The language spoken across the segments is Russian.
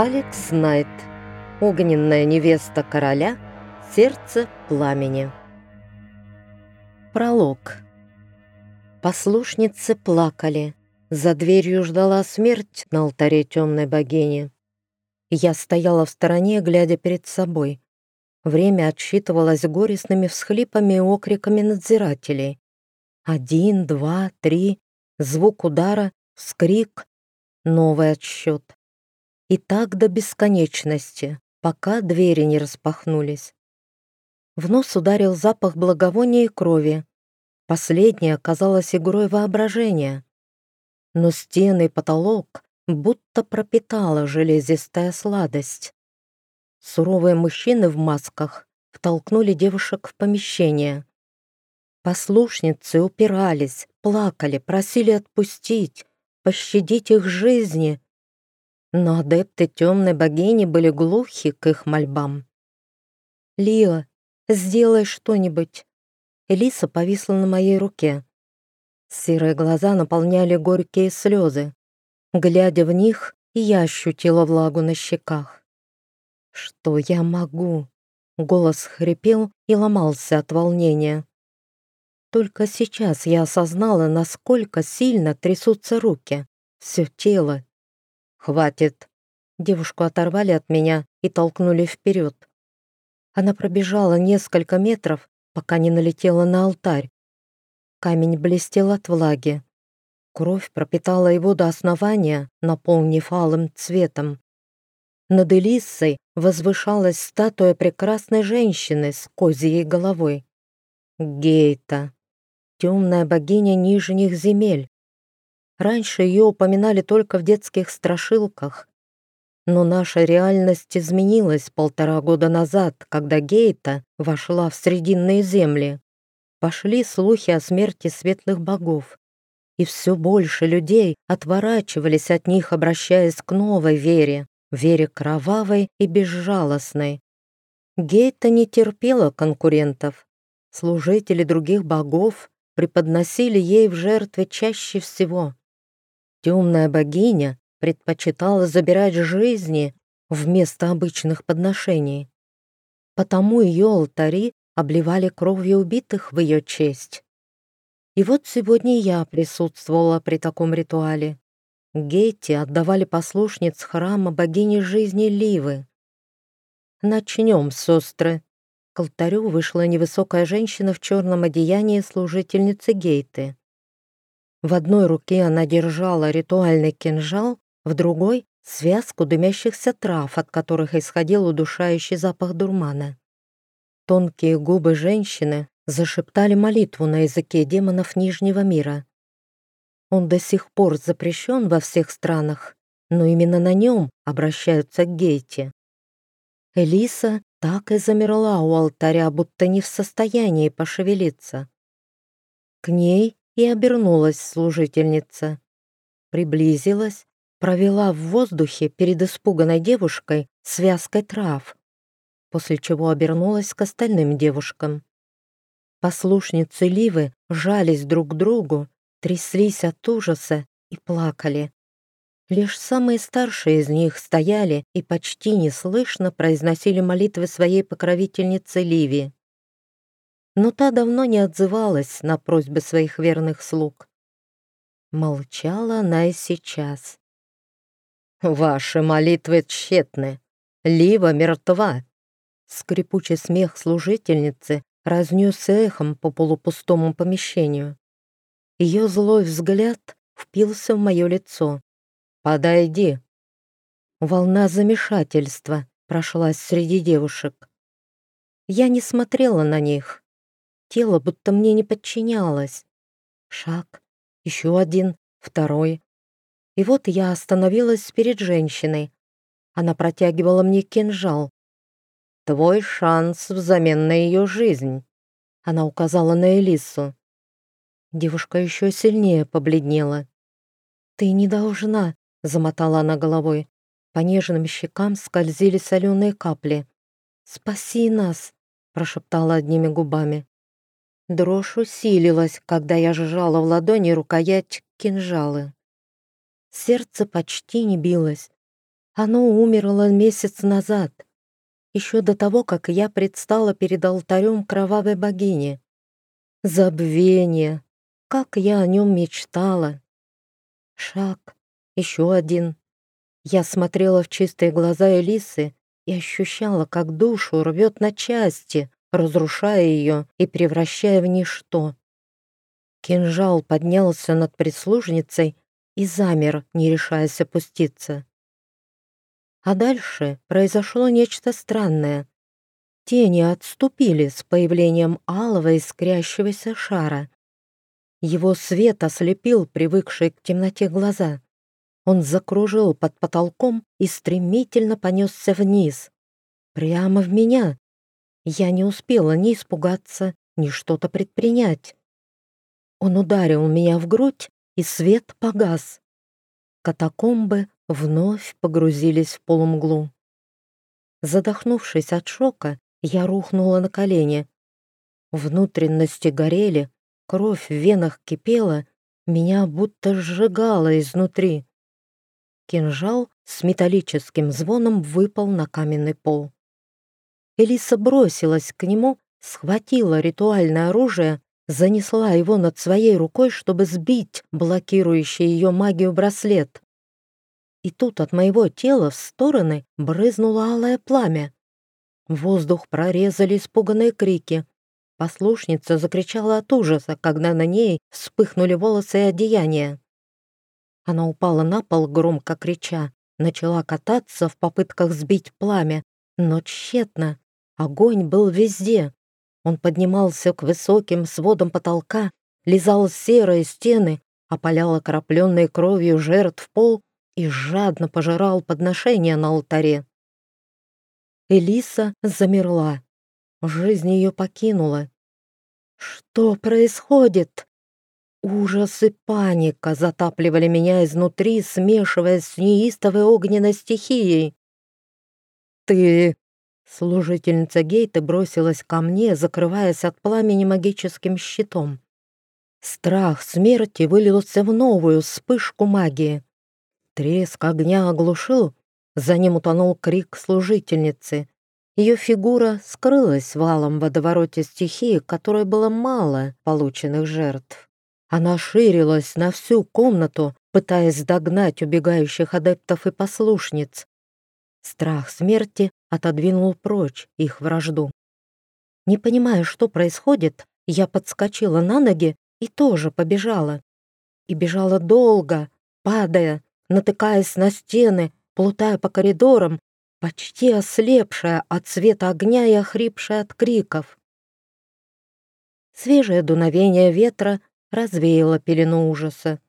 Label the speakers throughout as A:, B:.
A: Алекс Найт. Огненная невеста короля. Сердце пламени. Пролог. Послушницы плакали. За дверью ждала смерть на алтаре темной богини. Я стояла в стороне, глядя перед собой. Время отсчитывалось горестными всхлипами и окриками надзирателей. Один, два, три, звук удара, скрик, новый отсчет. И так до бесконечности, пока двери не распахнулись. В нос ударил запах благовония и крови. Последнее оказалось игрой воображения. Но стены и потолок будто пропитала железистая сладость. Суровые мужчины в масках втолкнули девушек в помещение. Послушницы упирались, плакали, просили отпустить, пощадить их жизни, но адепты темной богини были глухи к их мольбам. «Лиа, сделай что-нибудь!» Элиса повисла на моей руке. Серые глаза наполняли горькие слезы. Глядя в них, я ощутила влагу на щеках. «Что я могу?» Голос хрипел и ломался от волнения. Только сейчас я осознала, насколько сильно трясутся руки, все тело «Хватит!» Девушку оторвали от меня и толкнули вперед. Она пробежала несколько метров, пока не налетела на алтарь. Камень блестел от влаги. Кровь пропитала его до основания, наполнив алым цветом. Над Элиссой возвышалась статуя прекрасной женщины с козьей головой. Гейта, темная богиня нижних земель, Раньше ее упоминали только в детских страшилках. Но наша реальность изменилась полтора года назад, когда Гейта вошла в Срединные земли. Пошли слухи о смерти светлых богов. И все больше людей отворачивались от них, обращаясь к новой вере, вере кровавой и безжалостной. Гейта не терпела конкурентов. Служители других богов преподносили ей в жертве чаще всего Темная богиня предпочитала забирать жизни вместо обычных подношений. Потому ее алтари обливали кровью убитых в ее честь. И вот сегодня я присутствовала при таком ритуале. Гейти отдавали послушниц храма богини жизни Ливы. «Начнем, сестры». К алтарю вышла невысокая женщина в черном одеянии служительницы Гейты. В одной руке она держала ритуальный кинжал, в другой — связку дымящихся трав, от которых исходил удушающий запах дурмана. Тонкие губы женщины зашептали молитву на языке демонов Нижнего мира. Он до сих пор запрещен во всех странах, но именно на нем обращаются к Гейте. Элиса так и замерла у алтаря, будто не в состоянии пошевелиться. К ней и обернулась служительница. Приблизилась, провела в воздухе перед испуганной девушкой связкой трав, после чего обернулась к остальным девушкам. Послушницы Ливы жались друг к другу, тряслись от ужаса и плакали. Лишь самые старшие из них стояли и почти неслышно произносили молитвы своей покровительницы Ливи но та давно не отзывалась на просьбы своих верных слуг. Молчала она и сейчас. «Ваши молитвы тщетны. Лива мертва!» Скрипучий смех служительницы разнесся эхом по полупустому помещению. Ее злой взгляд впился в мое лицо. «Подойди!» Волна замешательства прошлась среди девушек. Я не смотрела на них, Тело будто мне не подчинялось. Шаг, еще один, второй. И вот я остановилась перед женщиной. Она протягивала мне кинжал. «Твой шанс взамен на ее жизнь», — она указала на Элису. Девушка еще сильнее побледнела. «Ты не должна», — замотала она головой. По нежным щекам скользили соленые капли. «Спаси нас», — прошептала одними губами. Дрожь усилилась, когда я сжала в ладони рукоять кинжалы. Сердце почти не билось. Оно умерло месяц назад, еще до того, как я предстала перед алтарем кровавой богини. Забвение, как я о нем мечтала. Шаг, еще один. Я смотрела в чистые глаза Элисы и ощущала, как душу рвет на части, разрушая ее и превращая в ничто. Кинжал поднялся над прислужницей и замер, не решаясь опуститься. А дальше произошло нечто странное. Тени отступили с появлением алого искрящегося шара. Его свет ослепил привыкшие к темноте глаза. Он закружил под потолком и стремительно понесся вниз. Прямо в меня. Я не успела ни испугаться, ни что-то предпринять. Он ударил меня в грудь, и свет погас. Катакомбы вновь погрузились в полумглу. Задохнувшись от шока, я рухнула на колени. Внутренности горели, кровь в венах кипела, меня будто сжигало изнутри. Кинжал с металлическим звоном выпал на каменный пол. Элиса бросилась к нему, схватила ритуальное оружие, занесла его над своей рукой, чтобы сбить блокирующий ее магию браслет. И тут от моего тела в стороны брызнуло алое пламя. Воздух прорезали испуганные крики. Послушница закричала от ужаса, когда на ней вспыхнули волосы и одеяния. Она упала на пол, громко крича, начала кататься в попытках сбить пламя, но тщетно. Огонь был везде. Он поднимался к высоким сводам потолка, лизал серые стены, опалял окропленные кровью жертв пол и жадно пожирал подношения на алтаре. Элиса замерла. Жизнь ее покинула. «Что происходит?» Ужас и паника затапливали меня изнутри, смешиваясь с неистовой огненной стихией. «Ты...» Служительница Гейта бросилась ко мне, закрываясь от пламени магическим щитом. Страх смерти вылился в новую вспышку магии. Треск огня оглушил, за ним утонул крик служительницы. Ее фигура скрылась в алом водовороте стихии, которой было мало полученных жертв. Она ширилась на всю комнату, пытаясь догнать убегающих адептов и послушниц. Страх смерти отодвинул прочь их вражду. Не понимая, что происходит, я подскочила на ноги и тоже побежала. И бежала долго, падая, натыкаясь на стены, плутая по коридорам, почти ослепшая от света огня и охрипшая от криков. Свежее дуновение ветра развеяло пелену ужаса.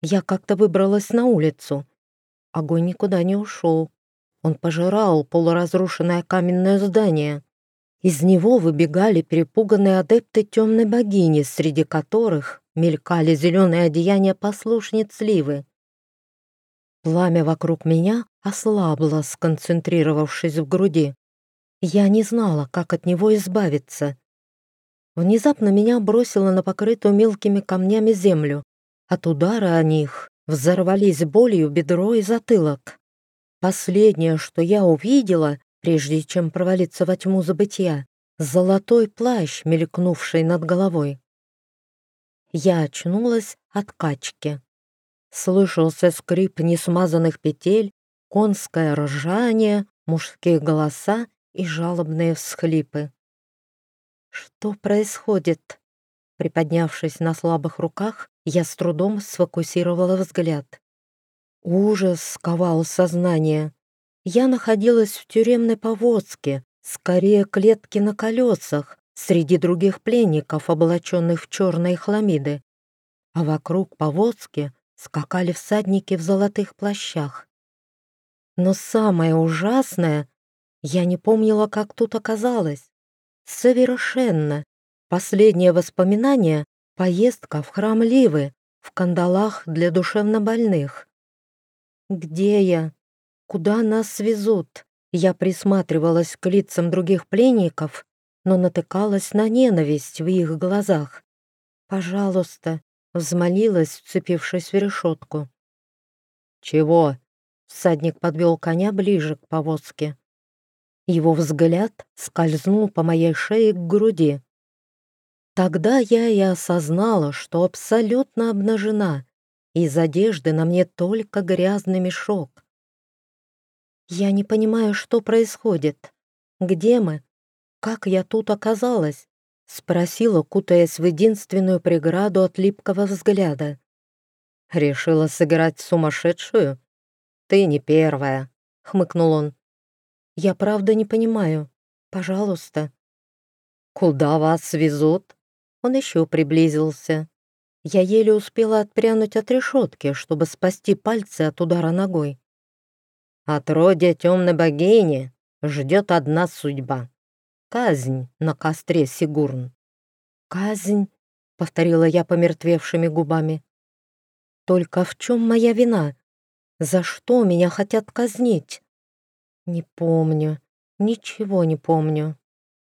A: Я как-то выбралась на улицу. Огонь никуда не ушел. Он пожирал полуразрушенное каменное здание. Из него выбегали перепуганные адепты темной богини, среди которых мелькали зеленые одеяния послушниц Ливы. Пламя вокруг меня ослабло, сконцентрировавшись в груди. Я не знала, как от него избавиться. Внезапно меня бросило на покрытую мелкими камнями землю. От удара о них взорвались болью бедро и затылок. Последнее, что я увидела, прежде чем провалиться во тьму забытия, золотой плащ, мелькнувший над головой. Я очнулась от качки. Слышался скрип несмазанных петель, конское ржание, мужские голоса и жалобные всхлипы. Что происходит? Приподнявшись на слабых руках, я с трудом сфокусировала взгляд. Ужас сковал сознание. Я находилась в тюремной повозке, скорее клетки на колесах, среди других пленников, облаченных в черные хламиды. А вокруг повозки скакали всадники в золотых плащах. Но самое ужасное, я не помнила, как тут оказалось. Совершенно. Последнее воспоминание — поездка в храм Ливы, в кандалах для душевнобольных. Где я? Куда нас свезут? Я присматривалась к лицам других пленников, но натыкалась на ненависть в их глазах. «Пожалуйста, Взмолилась, вцепившись в решетку. «Чего?» Всадник подвел коня ближе к повозке. Его взгляд скользнул по моей шее к груди. Тогда я и осознала, что абсолютно обнажена. Из одежды на мне только грязный мешок. Я не понимаю, что происходит. Где мы? Как я тут оказалась? Спросила, кутаясь в единственную преграду от липкого взгляда. Решила сыграть сумасшедшую? Ты не первая, хмыкнул он. Я правда не понимаю. Пожалуйста. Куда вас везут? Он еще приблизился. Я еле успела отпрянуть от решетки, чтобы спасти пальцы от удара ногой. Отродье темной богини ждет одна судьба — казнь на костре Сигурн. «Казнь», — повторила я помертвевшими губами. «Только в чем моя вина? За что меня хотят казнить?» «Не помню, ничего не помню».